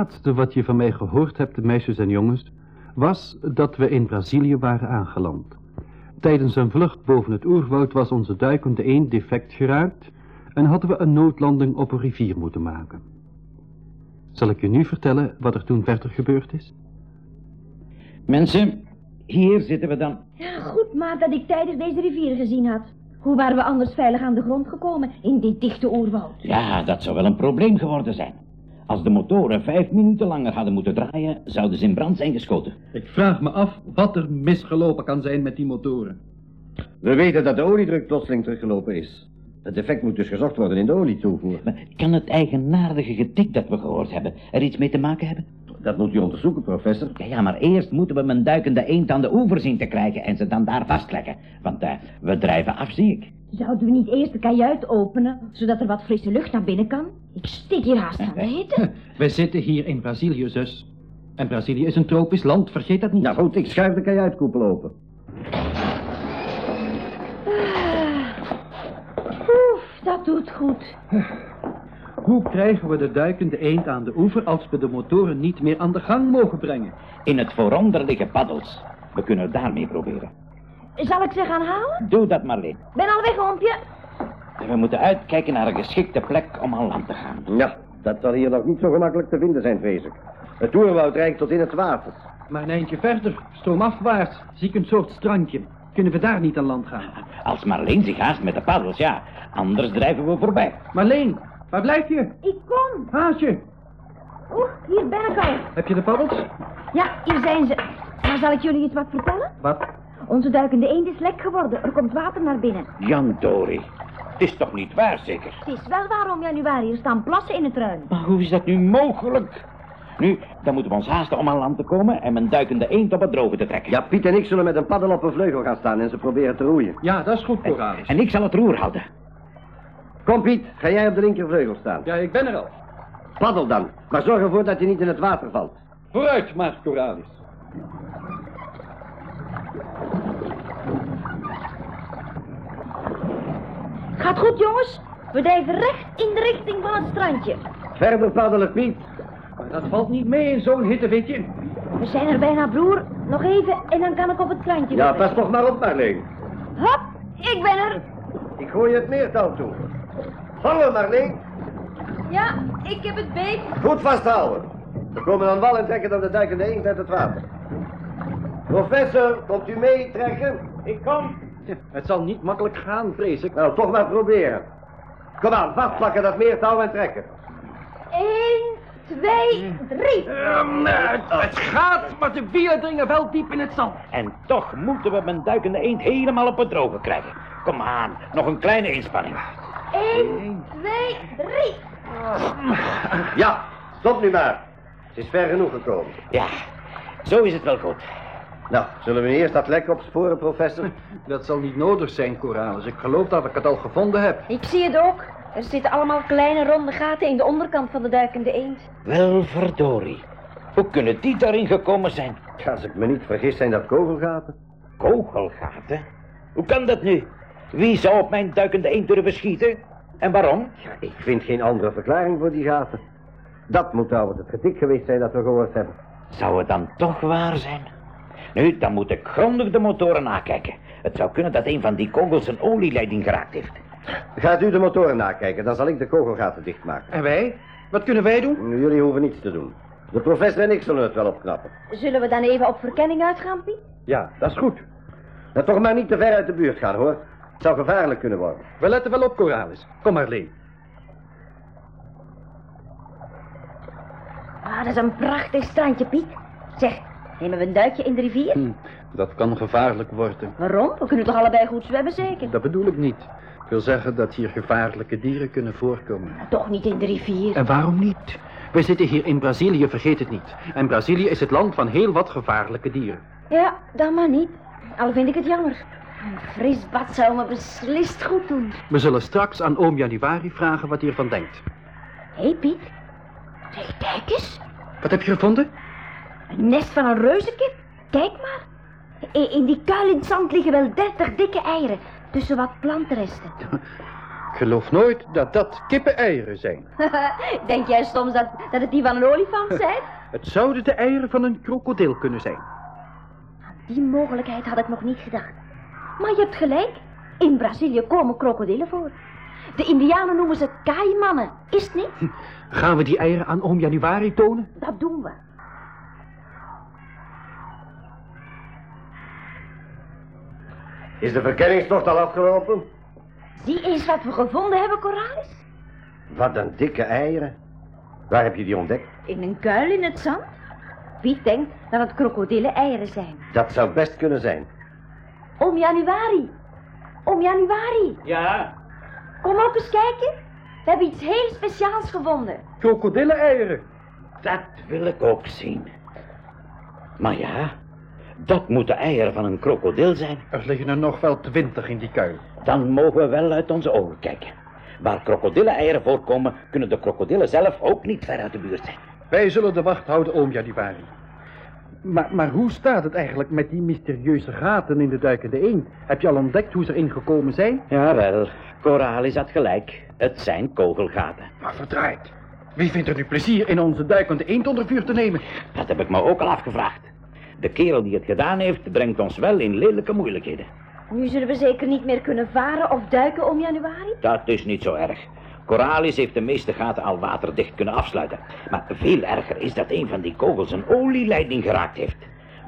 laatste wat je van mij gehoord hebt, meisjes en jongens, was dat we in Brazilië waren aangeland. Tijdens een vlucht boven het oerwoud was onze duikende eend defect geraakt en hadden we een noodlanding op een rivier moeten maken. Zal ik je nu vertellen wat er toen verder gebeurd is? Mensen, hier zitten we dan. Ja, goed maar dat ik tijdig deze rivier gezien had. Hoe waren we anders veilig aan de grond gekomen in dit dichte oerwoud? Ja, dat zou wel een probleem geworden zijn. Als de motoren vijf minuten langer hadden moeten draaien, zouden ze in brand zijn geschoten. Ik vraag me af wat er misgelopen kan zijn met die motoren. We weten dat de oliedruk plotseling teruggelopen is. Het defect moet dus gezocht worden in de olietoevoer. Maar kan het eigenaardige getik dat we gehoord hebben er iets mee te maken hebben? Dat moet u onderzoeken, professor. Ja, ja, maar eerst moeten we mijn duikende eend aan de oever zien te krijgen en ze dan daar vastleggen. Want uh, we drijven af, zie ik. Zouden we niet eerst de kajuit openen, zodat er wat frisse lucht naar binnen kan? Ik stik hier haast van de hitte. Wij zitten hier in Brazilië, zus. En Brazilië is een tropisch land, vergeet dat niet. Nou goed, ik schuif de kajuitkoepel open. Oef, dat doet goed. Hoe krijgen we de duikende eend aan de oever als we de motoren niet meer aan de gang mogen brengen? In het vooronder liggen paddels. We kunnen het daarmee proberen. Zal ik ze gaan halen? Doe dat maar, Lin. Ben al weg, oompje. We moeten uitkijken naar een geschikte plek om aan land te gaan. Ja, dat zal hier nog niet zo gemakkelijk te vinden zijn, vrees ik. Het toerwoud reikt tot in het water. Maar een eindje verder, stroomafwaarts, zie ik een soort strandje. Kunnen we daar niet aan land gaan? Als Marleen zich haast met de paddels, ja. Anders drijven we voorbij. Marleen, waar blijf je? Ik kom. Haasje, Oeh, hier ben ik al. heb je de paddels? Ja, hier zijn ze. Maar zal ik jullie eens wat vertellen? Wat? Onze duikende eend is lek geworden. Er komt water naar binnen. Jan Dori. Het is toch niet waar, zeker? Het is wel waarom januari er staan plassen in het ruim. Maar hoe is dat nu mogelijk? Nu, dan moeten we ons haasten om aan land te komen en mijn duikende eend op het droge te trekken. Ja, Piet en ik zullen met een paddel op een vleugel gaan staan en ze proberen te roeien. Ja, dat is goed, Coralis. En ik zal het roer houden. Kom Piet, ga jij op de linkervleugel staan. Ja, ik ben er al. Paddel dan, maar zorg ervoor dat je niet in het water valt. Vooruit, maar Coralis. Gaat goed, jongens. We drijven recht in de richting van het strandje. Verder paddelen, Piet. Maar dat valt niet mee in zo'n hitte, weet je. We zijn er bijna, broer. Nog even en dan kan ik op het strandje Ja, pas toch maar op, Marleen. Hop, ik ben er. Ik gooi je het meertouw toe. Vangen, Marleen. Ja, ik heb het beet. Goed vasthouden. We komen aan wal en trekken dan de duikende eend uit het water. Professor, komt u mee trekken? Ik kom. Het zal niet makkelijk gaan, vrees ik. Nou, toch maar proberen. Kom aan, vastpakken dat meertouw en trekken. Eén, twee, drie. het gaat, maar de wielen dringen wel diep in het zand. En toch moeten we mijn duikende eend helemaal op het droge krijgen. Kom aan, nog een kleine inspanning. Eén, twee, drie. Ja, stop nu maar. Het is ver genoeg gekomen. Ja, zo is het wel goed. Nou, zullen we eerst dat lek opsporen, professor? Dat zal niet nodig zijn, Coralis. Ik geloof dat ik het al gevonden heb. Ik zie het ook. Er zitten allemaal kleine ronde gaten in de onderkant van de duikende eend. Wel verdorie. Hoe kunnen die daarin gekomen zijn? Als ik me niet vergis, zijn dat kogelgaten. Kogelgaten? Hoe kan dat nu? Wie zou op mijn duikende eend durven schieten? En waarom? Ja, ik vind geen andere verklaring voor die gaten. Dat moet trouwens het getik geweest zijn dat we gehoord hebben. Zou het dan toch waar zijn? Nu, dan moet ik grondig de motoren nakijken. Het zou kunnen dat een van die kogels een olieleiding geraakt heeft. Gaat u de motoren nakijken, dan zal ik de kogelgaten dichtmaken. En wij? Wat kunnen wij doen? Jullie hoeven niets te doen. De professor en ik zullen het wel opknappen. Zullen we dan even op verkenning uitgaan, Piet? Ja, dat is goed. En toch maar niet te ver uit de buurt gaan, hoor. Het zou gevaarlijk kunnen worden. We letten wel op, Coralis. Kom maar, Leen. Ah, dat is een prachtig strandje, Piet. Zeg, nemen we een duikje in de rivier? Hm, dat kan gevaarlijk worden. Waarom? We kunnen toch allebei goed zwemmen, zeker? Dat bedoel ik niet. Ik wil zeggen dat hier gevaarlijke dieren kunnen voorkomen. Toch niet in de rivier. En waarom niet? We zitten hier in Brazilië, vergeet het niet. En Brazilië is het land van heel wat gevaarlijke dieren. Ja, dan maar niet. Al vind ik het jammer. Een fris bad zou me beslist goed doen. We zullen straks aan oom Januari vragen wat hij ervan denkt. Hé, hey, Piet. Zeg, kijk eens. Wat heb je gevonden? Een nest van een reuzenkip. Kijk maar. In die kuil in het zand liggen wel dertig dikke eieren. Tussen wat plantenresten. Ik geloof nooit dat dat kippeneieren zijn. Denk jij soms dat, dat het die van een olifant zijn? Het zouden de eieren van een krokodil kunnen zijn. Die mogelijkheid had ik nog niet gedacht. Maar je hebt gelijk. In Brazilië komen krokodillen voor. De indianen noemen ze kaimannen. Is het niet? Gaan we die eieren aan oom Januari tonen? Dat doen we. Is de verkenningstocht al afgelopen? Zie eens wat we gevonden hebben, Coralis. Wat een dikke eieren. Waar heb je die ontdekt? In een kuil in het zand. Wie denkt dat het krokodillen eieren zijn? Dat zou best kunnen zijn. Om januari. Om januari. Ja, Kom ook eens kijken. We hebben iets heel speciaals gevonden. Krokodillen-eieren. dat wil ik ook zien. Maar ja, dat moeten eieren van een krokodil zijn. Er liggen er nog wel twintig in die kuil. Dan mogen we wel uit onze ogen kijken. Waar krokodillen-eieren voorkomen, kunnen de krokodillen zelf ook niet ver uit de buurt zijn. Wij zullen de wacht houden, oom Januari. Maar, maar hoe staat het eigenlijk met die mysterieuze gaten in de duikende eend? Heb je al ontdekt hoe ze erin gekomen zijn? Jawel, Coralis had gelijk. Het zijn kogelgaten. Maar verdraaid. Wie vindt er nu plezier in onze duikende eend onder vuur te nemen? Dat heb ik me ook al afgevraagd. De kerel die het gedaan heeft, brengt ons wel in lelijke moeilijkheden. Nu zullen we zeker niet meer kunnen varen of duiken om januari. Dat is niet zo erg. Coralis heeft de meeste gaten al waterdicht kunnen afsluiten. Maar veel erger is dat een van die kogels een olieleiding geraakt heeft.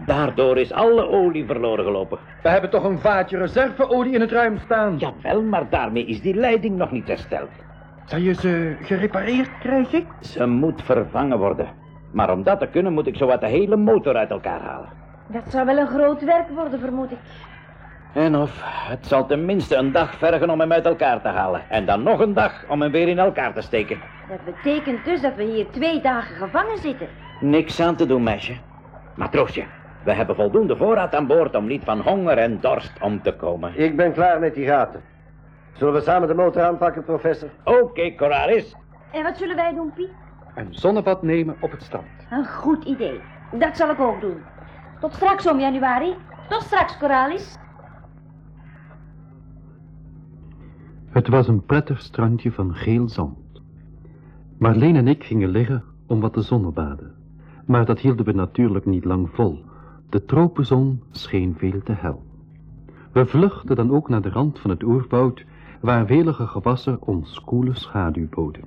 Daardoor is alle olie verloren gelopen. We hebben toch een vaatje reserveolie in het ruim staan. Jawel, maar daarmee is die leiding nog niet hersteld. Zou je ze gerepareerd krijgen? Ze moet vervangen worden. Maar om dat te kunnen moet ik zowat de hele motor uit elkaar halen. Dat zou wel een groot werk worden, vermoed ik. En of, het zal tenminste een dag vergen om hem uit elkaar te halen. En dan nog een dag om hem weer in elkaar te steken. Dat betekent dus dat we hier twee dagen gevangen zitten. Niks aan te doen, meisje. Matroosje, we hebben voldoende voorraad aan boord om niet van honger en dorst om te komen. Ik ben klaar met die gaten. Zullen we samen de motor aanpakken, professor? Oké, Coralis. En wat zullen wij doen, Piet? Een zonnebad nemen op het strand. Een goed idee. Dat zal ik ook doen. Tot straks, om januari. Tot straks, Coralis. Het was een prettig strandje van geel zand. Marleen en ik gingen liggen om wat te zonnebaden. Maar dat hielden we natuurlijk niet lang vol. De tropenzon scheen veel te hel. We vluchtten dan ook naar de rand van het oerwoud, waar welige gewassen ons koele schaduw boden.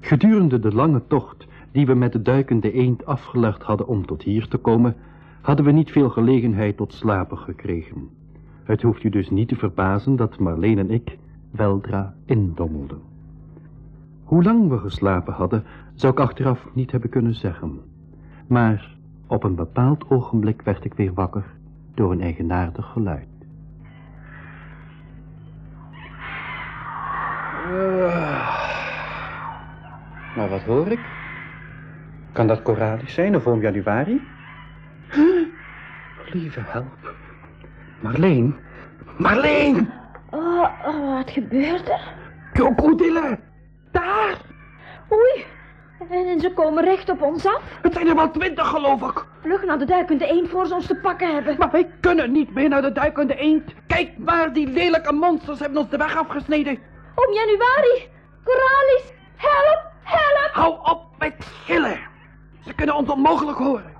Gedurende de lange tocht die we met de duikende eend afgelegd hadden om tot hier te komen, hadden we niet veel gelegenheid tot slapen gekregen. Het hoeft u dus niet te verbazen dat Marleen en ik weldra indommelden. Hoe lang we geslapen hadden, zou ik achteraf niet hebben kunnen zeggen. Maar op een bepaald ogenblik werd ik weer wakker door een eigenaardig geluid. Maar wat hoor ik? Kan dat Coralis zijn of oom Januari? Huh? Lieve help. Marleen. Marleen! Oh, oh, wat gebeurt er? Krokodillen! Daar! Oei. En ze komen recht op ons af. Het zijn er wel twintig, geloof ik. Vlug naar de duikende eend voor ze ons te pakken hebben. Maar wij kunnen niet meer naar de duikende eend. Kijk maar, die lelijke monsters hebben ons de weg afgesneden. Om januari. Coralis. Help, help. Hou op met gillen. Ze kunnen ons onmogelijk horen.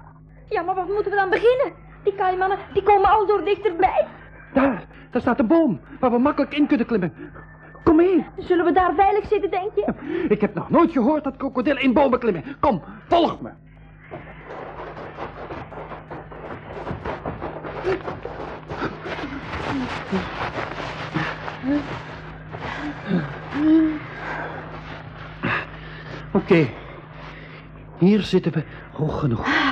Ja, maar wat moeten we dan beginnen? Die kaimannen, die komen al door dichterbij. Daar, daar staat een boom waar we makkelijk in kunnen klimmen. Kom mee. Zullen we daar veilig zitten, denk je? Ik heb nog nooit gehoord dat krokodillen in bomen klimmen. Kom, volg me. Oké, hier zitten we hoog genoeg.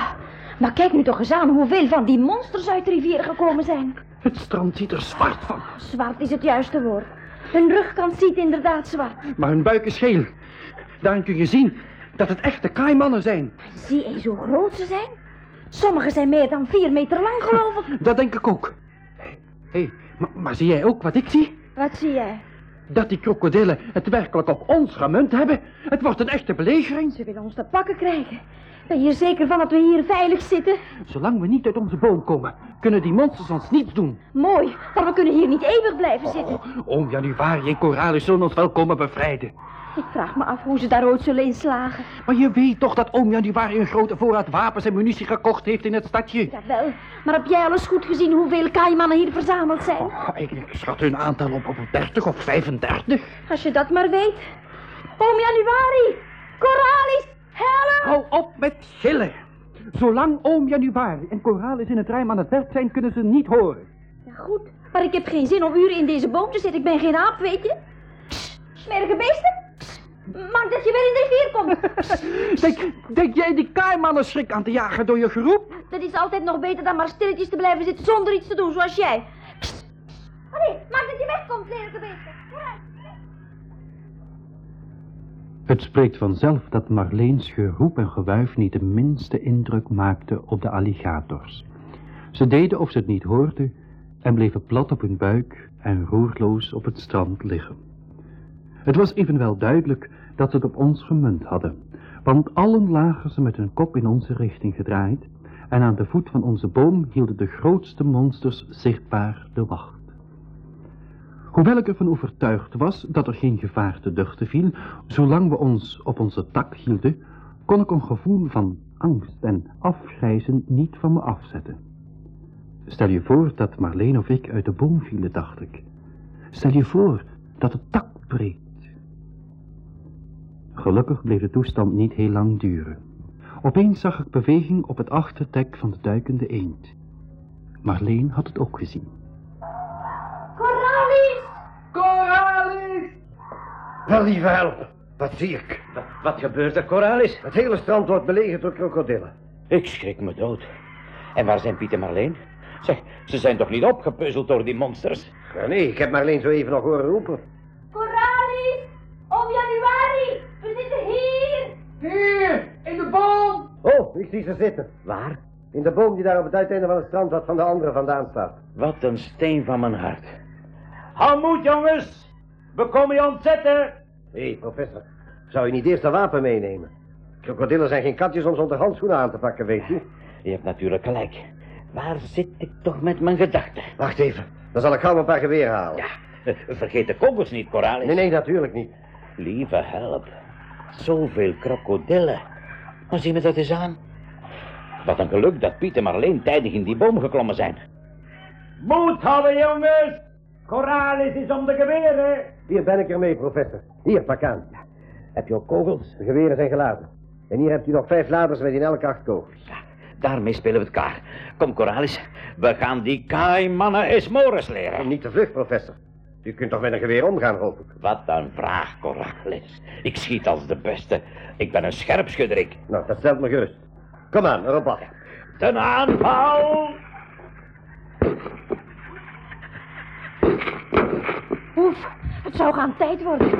Maar kijk nu toch eens aan hoeveel van die monsters uit de rivier gekomen zijn. Het strand ziet er zwart van, Zwart is het juiste woord. Hun rugkant ziet inderdaad zwart. maar hun buik is geel. Daarin kun je zien dat het echte kaaimannen zijn. Zie eens hoe groot ze zijn. Sommige zijn meer dan vier meter lang, geloof ik. Dat denk ik ook. Hé, hey, maar, maar zie jij ook wat ik zie? Wat zie jij? Dat die krokodillen het werkelijk op ons gemunt hebben. Het wordt een echte belegering. Ze willen ons te pakken krijgen. Ben je er zeker van dat we hier veilig zitten? Zolang we niet uit onze boom komen, kunnen die monsters ons niets doen. Mooi, maar we kunnen hier niet eeuwig blijven zitten. Oom Januari en Coralis zullen ons wel komen bevrijden. Ik vraag me af hoe ze daar ooit zullen inslagen. Maar je weet toch dat oom Januari een grote voorraad wapens en munitie gekocht heeft in het stadje? Jawel, maar heb jij al eens goed gezien hoeveel kaaimannen hier verzameld zijn? Oh, ik ik schat hun aantal op, op 30 of 35. Als je dat maar weet. Oom Januari! Met gillen. Zolang oom Januari en Coralis in het rijm aan het werk zijn, kunnen ze niet horen. Ja, goed, maar ik heb geen zin om uren in deze boom te zitten. Ik ben geen aap, weet je. Smerige beesten. Maak dat je weer in de rivier komt. Denk, denk jij die kaaimannen schrik aan te jagen door je geroep? Dat is altijd nog beter dan maar stilletjes te blijven zitten zonder iets te doen, zoals jij. Allee, maak dat je wegkomt, smerige beesten. Vooruit. Het spreekt vanzelf dat Marleens geroep en gewuif niet de minste indruk maakte op de alligators. Ze deden of ze het niet hoorden en bleven plat op hun buik en roerloos op het strand liggen. Het was evenwel duidelijk dat ze het op ons gemunt hadden, want allen lagen ze met hun kop in onze richting gedraaid en aan de voet van onze boom hielden de grootste monsters zichtbaar de wacht. Hoewel ik ervan overtuigd was dat er geen gevaar te duchten viel, zolang we ons op onze tak hielden, kon ik een gevoel van angst en afgrijzen niet van me afzetten. Stel je voor dat Marleen of ik uit de boom vielen, dacht ik. Stel je voor dat het tak breekt. Gelukkig bleef de toestand niet heel lang duren. Opeens zag ik beweging op het achterdek van de duikende eend. Marleen had het ook gezien. Wel, lieve help. Wat zie ik? Wat, wat gebeurt er, Coralis? Het hele strand wordt belegerd door krokodillen. Ik schrik me dood. En waar zijn Piet en Marleen? Zeg, ze zijn toch niet opgepuzzeld door die monsters? Ja, nee, ik heb Marleen zo even nog horen roepen. Coralis! Om januari! We zitten hier! Hier, in de boom! Oh, ik zie ze zitten. Waar? In de boom die daar op het uiteinde van het strand wat van de andere vandaan staat. Wat een steen van mijn hart. Hou moed, jongens! We komen je ontzetten! Hé, hey, professor. Zou je niet eerst een wapen meenemen? Krokodillen zijn geen katjes om ze onder handschoenen aan te pakken, weet je. Je hebt natuurlijk gelijk. Waar zit ik toch met mijn gedachten? Wacht even. Dan zal ik gauw een paar geweren halen. Ja, vergeet de kogels niet, Coralis. Nee, nee, natuurlijk niet. Lieve help. Zoveel krokodillen. Maar zie me dat eens aan. Wat een geluk dat Piet en Marleen tijdig in die boom geklommen zijn. Moed houden, jongens! Coralis is om de geweren. Hier ben ik ermee, professor. Hier, pak aan. Heb je ook kogels? De geweren zijn geladen. En hier hebt u nog vijf laders met in elk acht kogels. Ja, daarmee spelen we het klaar. Kom, Coralis. We gaan die kaaimannen eens mores En leren. niet te vlug, professor. U kunt toch met een geweer omgaan, hoop ik. Wat een vraag, Coralis. Ik schiet als de beste. Ik ben een scherpschudderik. Nou, dat stelt me gerust. Kom aan, erop af. Ten aanval! Oef, het zou gaan tijd worden.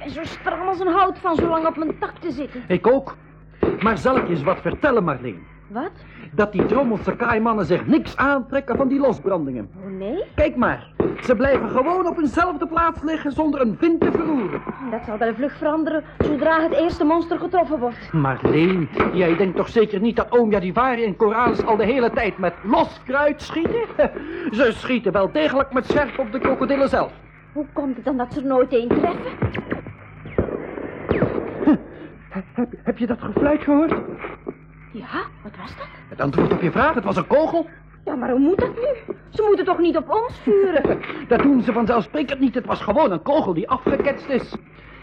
En zo stram als een hout van zo lang op mijn tak te zitten. Ik ook. Maar zal ik je eens wat vertellen, Marleen? Wat? Dat die trommelse kaaimannen zich niks aantrekken van die losbrandingen. Oh nee? Kijk maar, ze blijven gewoon op hunzelfde plaats liggen zonder een vin te verroeren. Dat zal wel vlug veranderen zodra het eerste monster getroffen wordt. Marleen, jij denkt toch zeker niet dat oom Jadivari en Coralis al de hele tijd met los kruid schieten? Ze schieten wel degelijk met scherp op de krokodillen zelf. Hoe komt het dan dat ze er nooit één treffen? Heb, heb je dat gefluit gehoord? Ja, wat was dat? Het antwoord op je vraag, het was een kogel. Ja, maar hoe moet dat nu? Ze moeten toch niet op ons vuren? Dat doen ze vanzelfsprekend niet, het was gewoon een kogel die afgeketst is.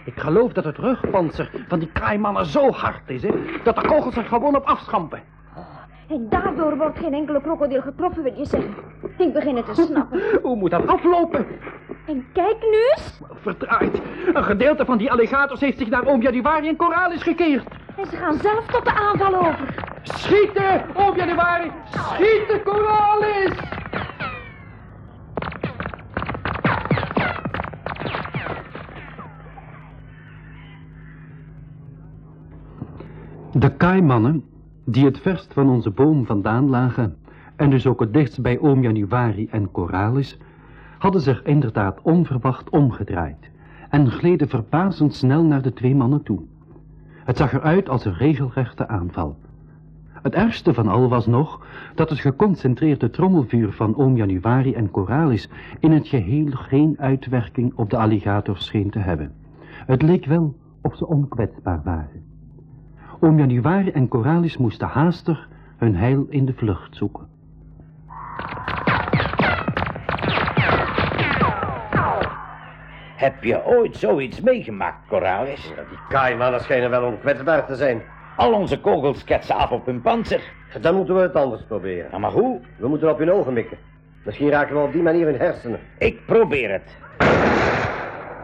Ik geloof dat het rugpanzer van die kraaimannen zo hard is, hè, dat de kogels er gewoon op afschampen. En daardoor wordt geen enkele krokodil getroffen, wil je zeggen. Ik begin het te snappen. Hoe moet dat aflopen? En kijk nu eens. Verdraaid. Een gedeelte van die alligators heeft zich naar oom Jadivari en Coralis gekeerd. En ze gaan zelf tot de aanval over. Schieten, oom Jadivari! Schieten, Coralis! De kaaimannen, die het verst van onze boom vandaan lagen... en dus ook het dichtst bij oom Januari en Coralis... hadden zich inderdaad onverwacht omgedraaid... en gleden verbazend snel naar de twee mannen toe. Het zag eruit als een regelrechte aanval. Het ergste van al was nog dat het geconcentreerde trommelvuur van oom Januari en Coralis in het geheel geen uitwerking op de alligators scheen te hebben. Het leek wel of ze onkwetsbaar waren. Oom Januari en Coralis moesten haastig hun heil in de vlucht zoeken. Heb je ooit zoiets meegemaakt, Coralis? Die kaaimannen schijnen wel onkwetsbaar te zijn. Al onze kogels ketsen af op hun panzer. Dan moeten we het anders proberen. Ja, maar hoe? We moeten op hun ogen mikken. Misschien raken we op die manier hun hersenen. Ik probeer het.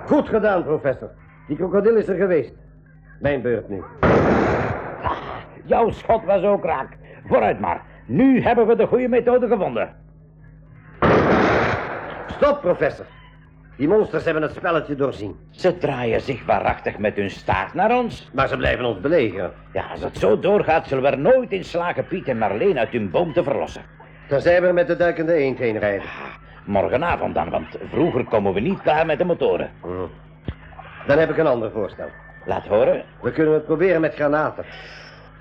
Goed gedaan, professor. Die krokodil is er geweest. Mijn beurt nu. Jouw schot was ook raak. Vooruit maar. Nu hebben we de goede methode gevonden. Stop, professor. Die monsters hebben het spelletje doorzien. Ze draaien zich waarachtig met hun staart naar ons. Maar ze blijven ons belegeren. Ja, als het zo doorgaat, zullen we er nooit in slagen Piet en Marleen uit hun boom te verlossen. Tenzij we met de duikende eend heen rijden. Morgenavond dan, want vroeger komen we niet klaar met de motoren. Hm. Dan heb ik een ander voorstel. Laat horen. We kunnen het proberen met granaten.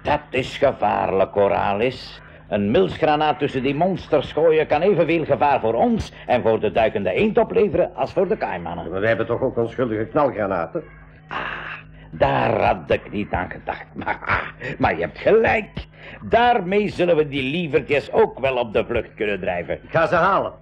Dat is gevaarlijk, Coralis. Een milsgranaat tussen die monsters gooien kan evenveel gevaar voor ons en voor de duikende eend opleveren als voor de kaaimannen. Maar we hebben toch ook onschuldige knalgranaten? Ah, daar had ik niet aan gedacht. Maar, maar je hebt gelijk. Daarmee zullen we die lievertjes ook wel op de vlucht kunnen drijven. Ik ga ze halen.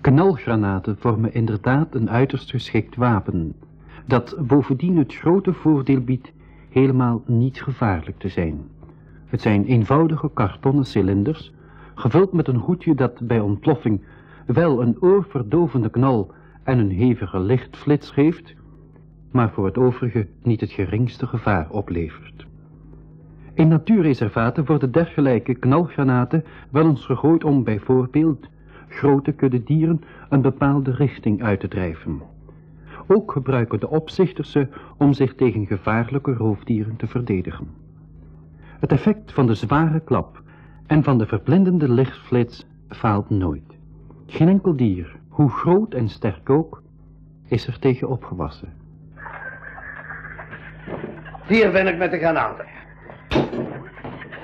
Knalgranaten vormen inderdaad een uiterst geschikt wapen, dat bovendien het grote voordeel biedt helemaal niet gevaarlijk te zijn. Het zijn eenvoudige kartonnen cilinders, gevuld met een goedje dat bij ontploffing wel een oorverdovende knal en een hevige lichtflits geeft, maar voor het overige niet het geringste gevaar oplevert. In natuurreservaten worden dergelijke knalgranaten wel eens gegooid om bijvoorbeeld grote kudde dieren een bepaalde richting uit te drijven. Ook gebruiken de opzichters ze om zich tegen gevaarlijke roofdieren te verdedigen. Het effect van de zware klap en van de verblindende lichtflits faalt nooit. Geen enkel dier, hoe groot en sterk ook, is er tegen opgewassen. Hier ben ik met de granaten.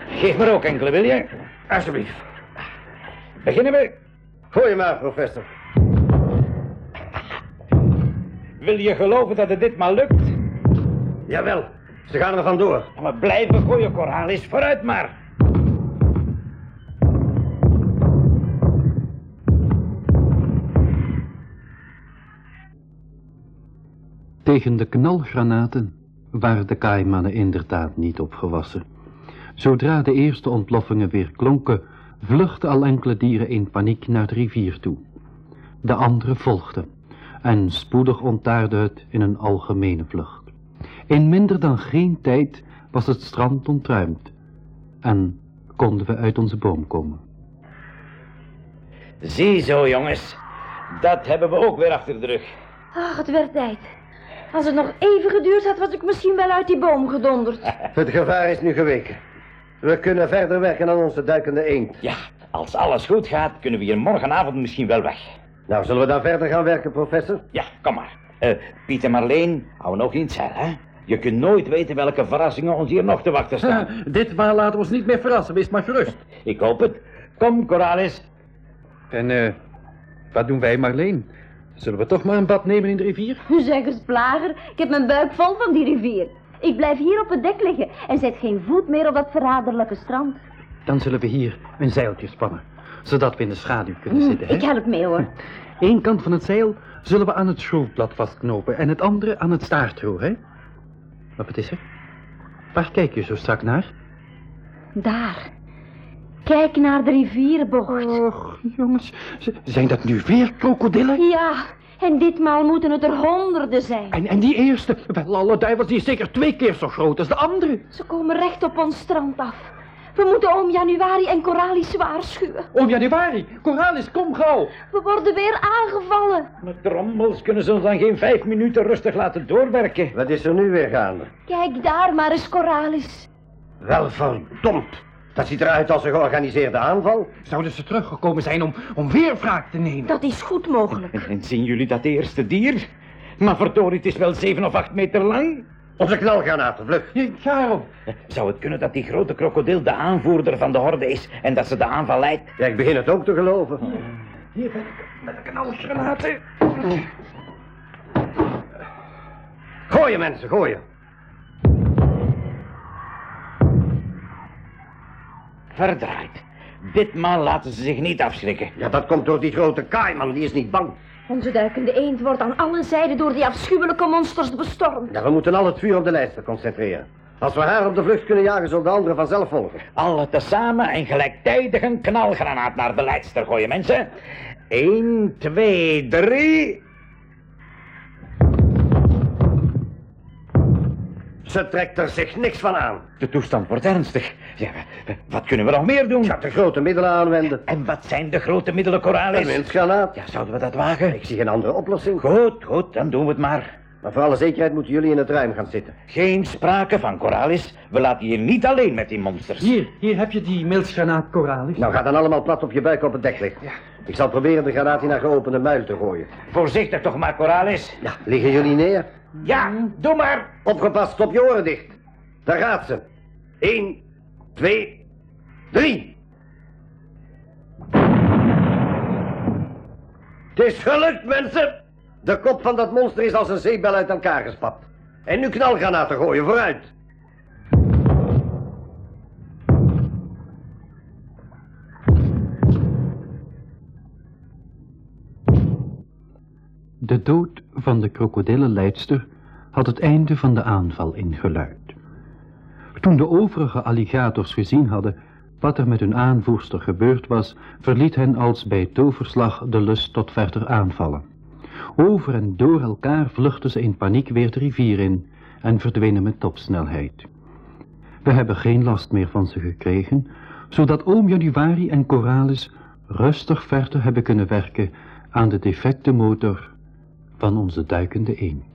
Geef me ook enkele, wil je? Alsjeblieft. Beginnen we. Gooi maar, professor. Wil je geloven dat het ditmaal lukt? Jawel, ze gaan er vandoor. Ja, Maar blijven gooien, Coralis. Vooruit maar. Tegen de knalgranaten waren de kaaimannen inderdaad niet opgewassen. Zodra de eerste ontploffingen weer klonken, vluchtten al enkele dieren in paniek naar de rivier toe. De andere volgden en spoedig ontaarde het in een algemene vlucht. In minder dan geen tijd was het strand ontruimd en konden we uit onze boom komen. Ziezo, jongens. Dat hebben we ook weer achter de rug. Ach, het werd tijd. Als het nog even geduurd had, was ik misschien wel uit die boom gedonderd. Het gevaar is nu geweken. We kunnen verder werken aan onze duikende eend. Ja, als alles goed gaat, kunnen we hier morgenavond misschien wel weg. Nou, zullen we dan verder gaan werken, professor? Ja, kom maar. Eh, Piet en Marleen, hou nog in het zeil, hè? Je kunt nooit weten welke verrassingen ons hier nog te wachten staan. Ditmaal laten we ons niet meer verrassen, wees maar gerust. Ik hoop het. Kom, Coralis. En eh, wat doen wij Marleen? Zullen we toch maar een bad nemen in de rivier? Zeg eens, plager, ik heb mijn buik vol van die rivier. Ik blijf hier op het dek liggen en zet geen voet meer op dat verraderlijke strand. Dan zullen we hier een zeiltje spannen, zodat we in de schaduw kunnen Hm, zitten. Hè? ik help mee hoor. Eén kant van het zeil zullen we aan het schroefblad vastknopen en het andere aan het staartroer, hè? Wat is er? Waar kijk je zo strak naar? Daar. Kijk naar de rivierbocht. Och, jongens, zijn dat nu weer krokodillen? Ja, en ditmaal moeten het er honderden zijn. En, en die eerste, wel alle duivels, die is zeker twee keer zo groot als de andere. Ze komen recht op ons strand af. We moeten oom Januari en Coralis waarschuwen. Oom Januari, Coralis, kom gauw. We worden weer aangevallen. Met trommels kunnen ze ons dan geen vijf minuten rustig laten doorwerken. Wat is er nu weer gaande? Kijk daar maar eens, Coralis. Wel verdomd. Dat ziet eruit als een georganiseerde aanval. Zouden ze teruggekomen zijn om, om weer wraak te nemen? Dat is goed mogelijk. En zien jullie dat eerste dier? Maar verdorie, het is wel zeven of acht meter lang. Onze knalgranaten, vlug. Ga erop. Zou het kunnen dat die grote krokodil de aanvoerder van de horde is en dat ze de aanval leidt? Ja, ik begin het ook te geloven. Hier ben ik met de knalgranaten. Gooien, mensen, gooien. Verdraaid. Ditmaal laten ze zich niet afschrikken. Ja, dat komt door die grote kaiman, die is niet bang. Onze duikende eend wordt aan alle zijden door die afschuwelijke monsters bestormd. Ja, we moeten al het vuur op de lijster concentreren. Als we haar op de vlucht kunnen jagen, zullen de anderen vanzelf volgen. Alle tezamen en gelijktijdig een knalgranaat naar de leidster gooien, mensen. 1, 2, 3. Ze trekt er zich niks van aan. De toestand wordt ernstig. Ja, wat kunnen we nog meer doen? Ik ga de grote middelen aanwenden. En wat zijn de grote middelen, Een Coralis? windgranaat. Ja, zouden we dat wagen? Ik zie geen andere oplossing. Goed, goed, dan doen we het maar. Maar voor alle zekerheid moeten jullie in het ruim gaan zitten. Geen sprake van Coralis. We laten je niet alleen met die monsters. Hier, hier heb je die milsgranaat Coralis. Nou, ga dan allemaal plat op je buik op het dek liggen. Ik zal proberen de granaat in haar geopende muil te gooien. Voorzichtig toch maar, Coralis. Ja, liggen jullie neer? Ja, doe maar. Opgepast, op je oren dicht. Daar gaat ze. Eén, twee, drie. Het is gelukt, mensen. De kop van dat monster is als een zeebel uit elkaar gespapt. En nu knalgranaten gooien, vooruit. De dood van de krokodillenleidster had het einde van de aanval ingeluid. Toen de overige alligators gezien hadden wat er met hun aanvoerster gebeurd was, verliet hen als bij toverslag de lust tot verder aanvallen. Over en door elkaar vluchtten ze in paniek weer de rivier in en verdwenen met topsnelheid. We hebben geen last meer van ze gekregen, zodat oom Januari en Coralis rustig verder hebben kunnen werken aan de defecte motor van onze duikende eend.